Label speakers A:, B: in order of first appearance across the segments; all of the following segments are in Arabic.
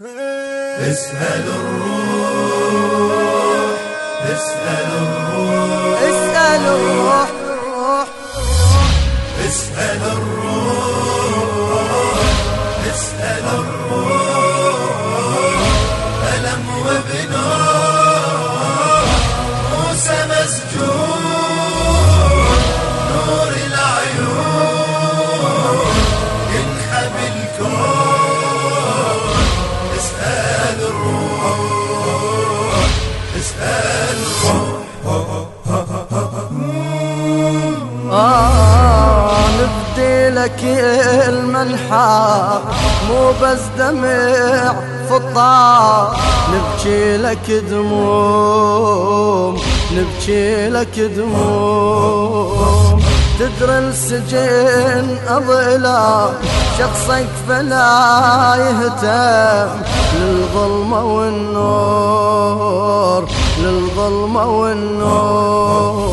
A: اسأل الروح اسأل الروح
B: اسأل الروح.
A: اسأل الروح.
B: لك المنحى مو بس دمع فطار نبكي لك دموم نبكي لك دموم. تدري السجن أظلام شخصك فلا يهتم. للظلمة والنور للظلمة والنور.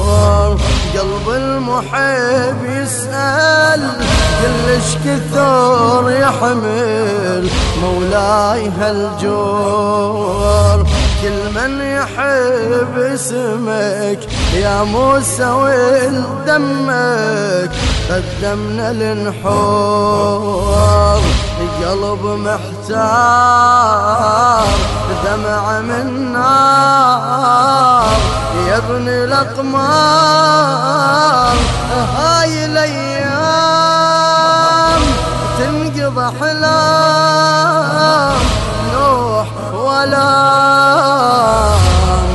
B: قلب المحب يسأل كلش كثر يحمل مولاي هالجور. كل من يحب اسمك يا موسى ولدمك قدمنا للنحور قلب محتار دمع من نار. يا ابن الأقمار أحلام نوح ولا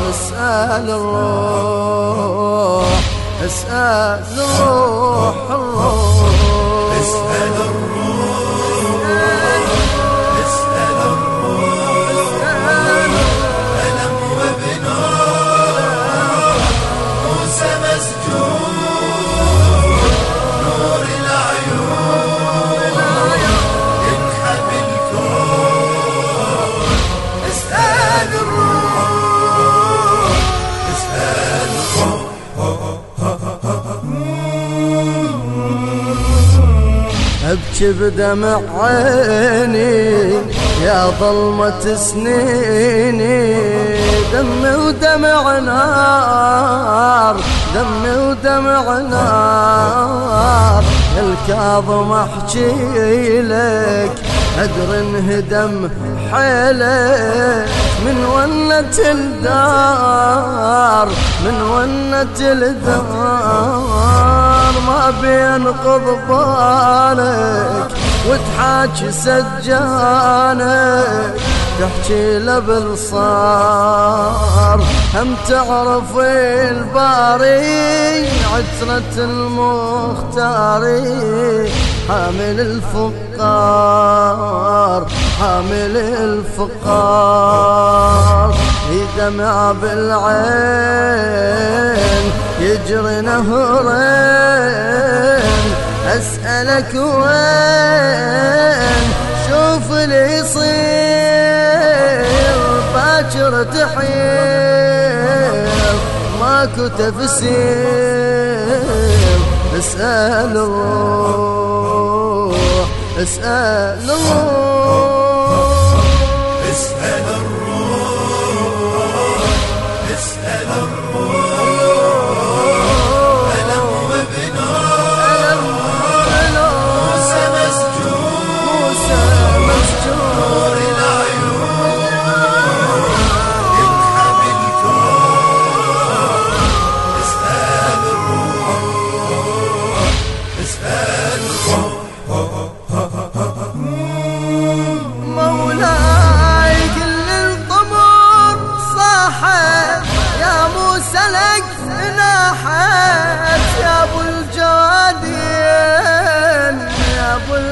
B: نسال الروح
A: اسأل الروح الروح.
B: ابكي بدمع عيني يا ظلمة سنيني. دمي ودمع نار دمي ودمع نار. الكاظم احكي لك ادري انهدم حيلك. من ونة الدار من ونة الدار. ما بينقض وتحاكي سجانك. تحكي لبالصار هم تعرف الباري عترة المختاري حامل الفقار حامل الفقار. يدمع بالعين يجري نهرين أسألك وين؟ شوف اللي يصير باكر تحير ماكو تفسير. اسأل الروح اسأل الروح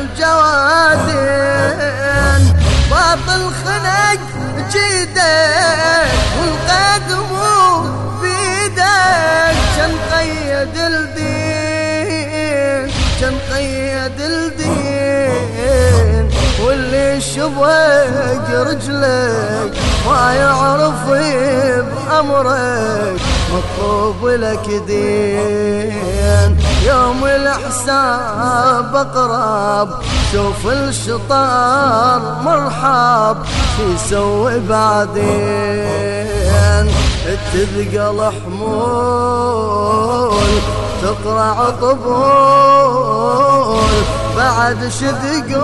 B: ابو الجوادين باطل خنق جيدك والقدم بيدك كان قيد الدين كان قيد الدين. واللي شبك رجلك ما يعرف بأمرك مطلوب لك دين. يوم الحساب أقرب شوف الشطار مرحب يسوي بعدين؟ تثقل حمول تقرع طبول بعد شذقول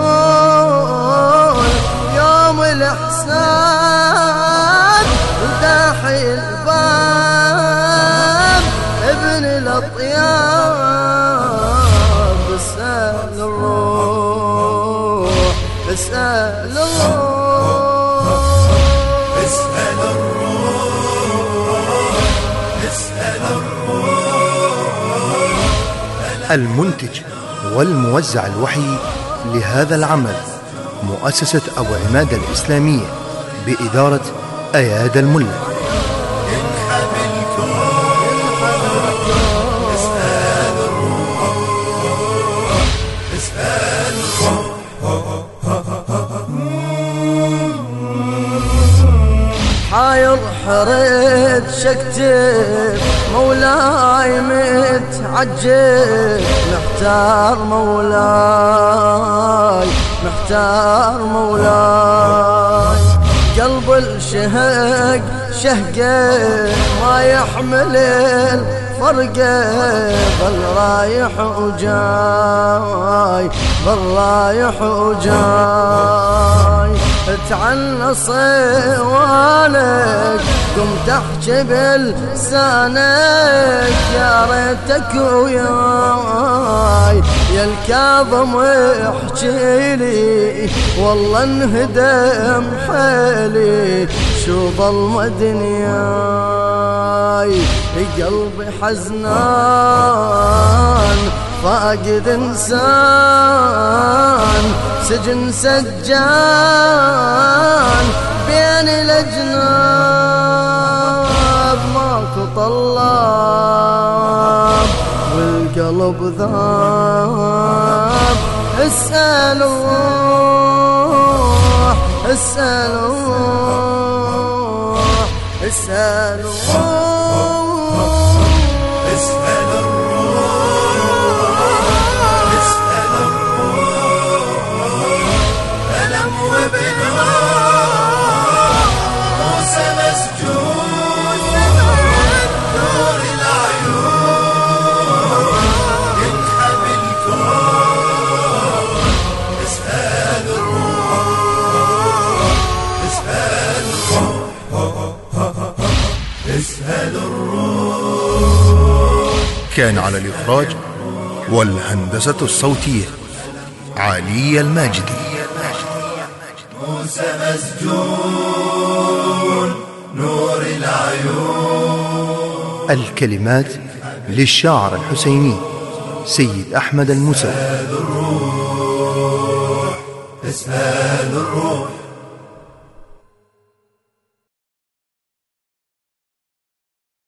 B: يوم الإحسان داحي الباب. ابن الأطياب. اسأل الروح اسأل الروح.
A: اسأل الروح اسأل الروح.
C: المنتج والموزع الوحي لهذا العمل مؤسسة أبو عماد الإسلامية بإدارة أياد الملا.
B: حاير حريت شكتب مولاي متعجب. محتار مولاي محتار مولاي. قلب الشهق شهقة ما يحمل الفرقة ظل رايح وجاي ظل رايح وجاي. تعنى صوانك قمت أحكي بلسانك. يا ريتك وياي يا الكاظم احكي لي. والله انهدم حيلي شو ظلمة دنياي قلبي حزنان فاقد إنسان. سجن سجان بين الأجناب ماكو طلاب والقلب ذاب. اسأل الروح اسأل اسأل
A: اسأل الروح.
C: كان على الإخراج والهندسة الصوتية علي الماجدي.
A: موسى مسجون نور العيون.
C: الكلمات للشاعر الحسيني سيد أحمد الموسوي
A: اسأل الروح.